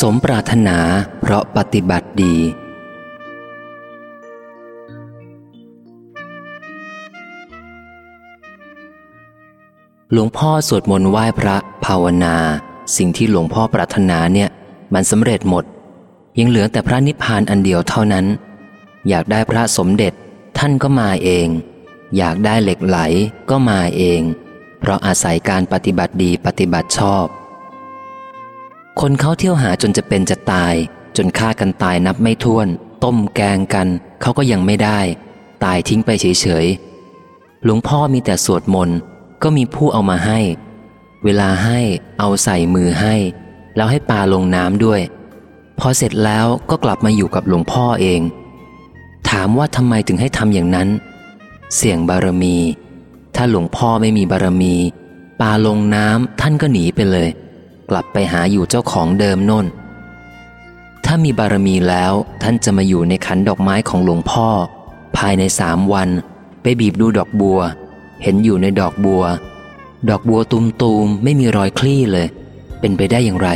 สมปรารถนาเพราะปฏิบัติดี หลวงพ่อสวดมนต์ไหว้พระภาวนา สิ่งที่หลวงพ่อปรารถนาเนี่ย มันสำเร็จหมด ยังเหลือแต่พระนิพพานอันเดียวเท่านั้น อยากได้พระสมเด็จท่านก็มาเอง อยากได้เหล็กไหลก็มาเอง เพราะอาศัยการปฏิบัติดีปฏิบัติชอบ คนเขาเที่ยวหาจนจะเป็นจะตาย จนฆ่ากันตายนับไม่ถ้วน ต้มแกงกัน เขาก็ยังไม่ได้ ตายทิ้งไปเฉยๆหลวงพ่อมีแต่สวดมนต์ก็มีผู้เอามาให้ เวลาให้เอาใส่มือให้ แล้วให้ปลาลงน้ำด้วย พอเสร็จแล้วก็กลับมาอยู่กับหลวงพ่อเอง ถามว่าทำไมถึงให้ทำอย่างนั้น เสี่ยงบารมี ถ้าหลวงพ่อไม่มีบารมีปลาลงน้ำท่านก็หนีไปเลย กลับไปหาอยู่เจ้าของเดิมน่น ถ้ามีบารมีแล้วท่านจะมาอยู่ในขันดอกไม้ของหลวงพ่อ ภายในสามวัน ไปบีบดูดอกบัว เห็นอยู่ในดอกบัว ดอกบัวตุมตูมไม่มีรอยคลี่เลย เป็นไปได้อย่างไร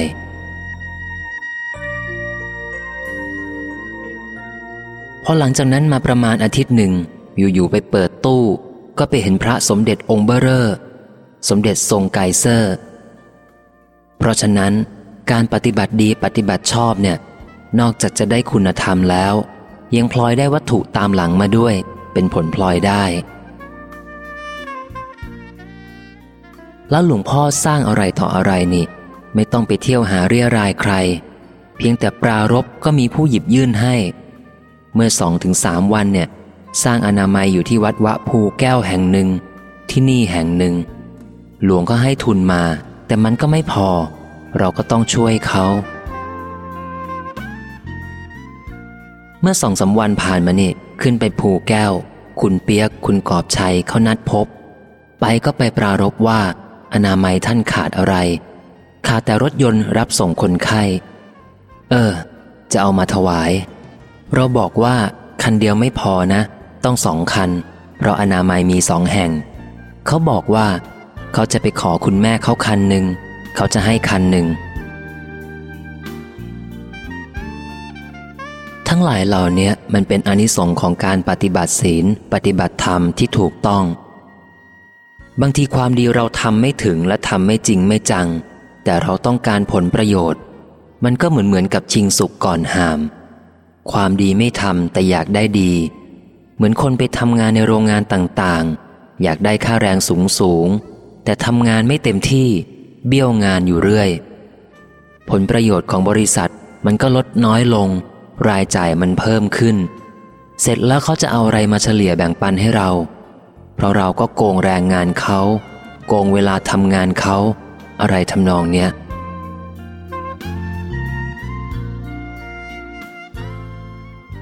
พอหลังจากนั้นมาประมาณอาทิตย์หนึ่ง อยู่ๆไปเปิดตู้ ก็ไปเห็นพระสมเด็จองค์เบอร์เรอร์สมเด็จทรงไกเซอร์ เพราะฉะนั้น การปฏิบัติดีปฏิบัติชอบเนี่ย นอกจากจะได้คุณธรรมแล้ว ยังพลอยได้วัตถุตามหลังมาด้วย เป็นผลพลอยได้ แล้วหลวงพ่อสร้างอะไรต่ออะไรนี่ ไม่ต้องไปเที่ยวหาเรี่ยไรใคร เพียงแต่ปรารภก็มีผู้หยิบยื่นให้ เมื่อสองถึงสามวันเนี่ย สร้างอนามัยอยู่ที่วัดวะภูแก้วแห่งหนึ่ง ที่นี่แห่งหนึ่ง หลวงก็ให้ทุนมา แต่มันก็ไม่พอ เราก็ต้องช่วยเขา เมื่อสองสาวันผ่านมานี่ขึ้นไปภูแก้ว คุณเปียก คุณกอบชัยเขานัดพบ ไปก็ไปปรารบว่า อนามัยท่านขาดอะไร ขาดแต่รถยนต์รับส่งคนไข้ เออ จะเอามาถวาย เราบอกว่าคันเดียวไม่พอนะ ต้องสองคัน เพราะอนามัยมีสองแห่ง เขาบอกว่า เขาจะไปขอคุณแม่เขาคันหนึ่ง เขาจะให้คันหนึ่ง ทั้งหลายเหล่านี้มันเป็นอนิสงค์ของการปฏิบัติศีล ปฏิบัติธรรมที่ถูกต้อง บางทีความดีเราทำไม่ถึงและทำไม่จริงไม่จัง แต่เราต้องการผลประโยชน์ มันก็เหมือนเหมือนกับชิงสุกก่อนหาม ความดีไม่ทำแต่อยากได้ดี เหมือนคนไปทำงานในโรงงานต่างๆ อยากได้ค่าแรงสูงสูง แต่ทำงานไม่เต็มที่ เบี้ยวงานอยู่เรื่อย ผลประโยชน์ของบริษัทมันก็ลดน้อยลง รายจ่ายมันเพิ่มขึ้น เสร็จแล้วเขาจะเอาอะไรมาเฉลี่ยแบ่งปันให้เรา เพราะเราก็โกงแรงงานเขาโกงเวลาทำงานเขา อะไรทำนองเนี้ย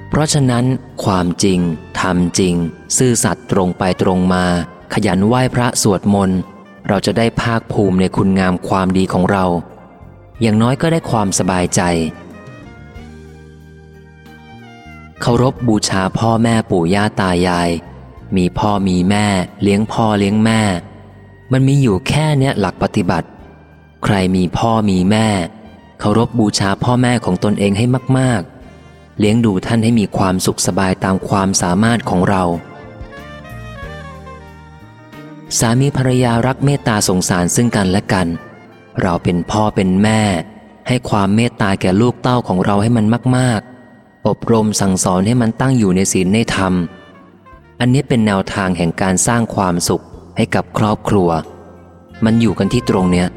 เพราะฉะนั้น ความจริงทำจริง ซื่อสัตย์ตรงไปตรงมา ขยันไหว้พระสวดมนต์ เราจะได้ภาคภูมิในคุณงามความดีของเรา อย่างน้อยก็ได้ความสบายใจเคารพบบูชาพ่อแม่ปู่ย่าตายาย มีพ่อมีแม่ เลี้ยงพ่อเลี้ยงแม่ มันมีอยู่แค่เนี้ยหลักปฏิบัติ ใครมีพ่อมีแม่เคารพบบูชาพ่อแม่ของตนเองให้มาก ๆ เลี้ยงดูท่านให้มีความสุขสบายตามความสามารถของเรา สามีภรรยารักเมตตาสงสารซึ่งกันและกัน เราเป็นพ่อเป็นแม่ ให้ความเมตตาแก่ลูกเต้าของเราให้มันมาก ๆ อบรมสั่งสอนให้มันตั้งอยู่ในศีลในธรรม อันนี้เป็นแนวทางแห่งการสร้างความสุขให้กับครอบครัว มันอยู่กันที่ตรงเนี้ย